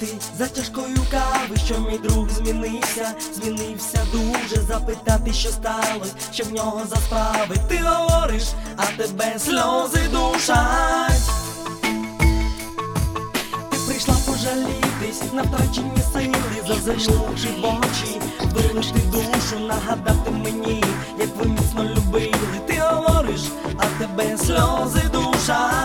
ти за чашкою кави, що мій друг змінився, змінився дуже запитати, що стало, що в нього за справи ти говориш, а тебе сльози душать. Ти прийшла пожалітись на втрачені сили, зазайшли в очі, вилишти душу, нагадати мені, як ви міцно любили. Ти говориш, а тебе сльози душать.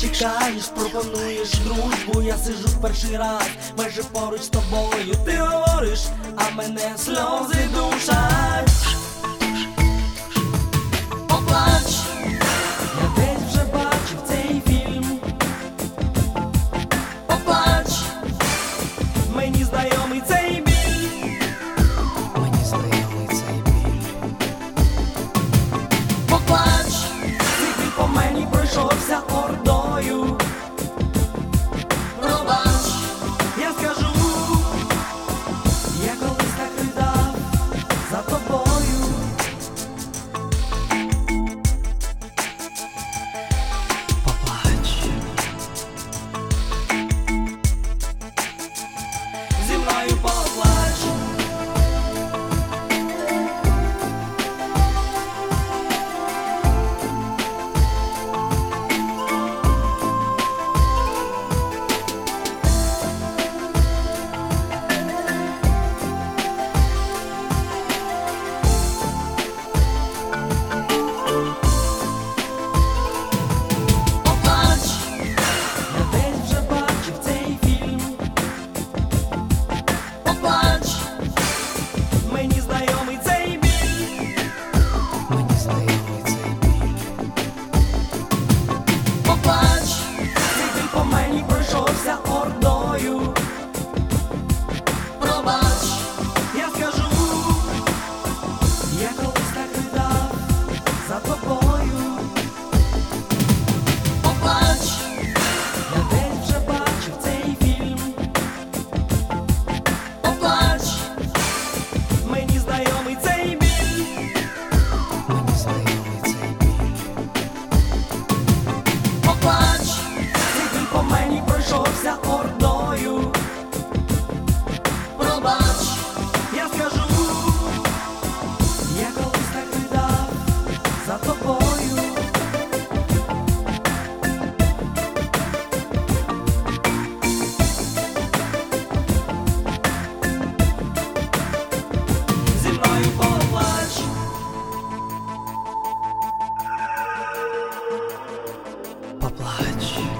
чекаєш, пропонуєш дружбу, я сижу в перший раз, майже поруч з тобою. Ти говориш, а мене сльози душать. Bye. Oblige.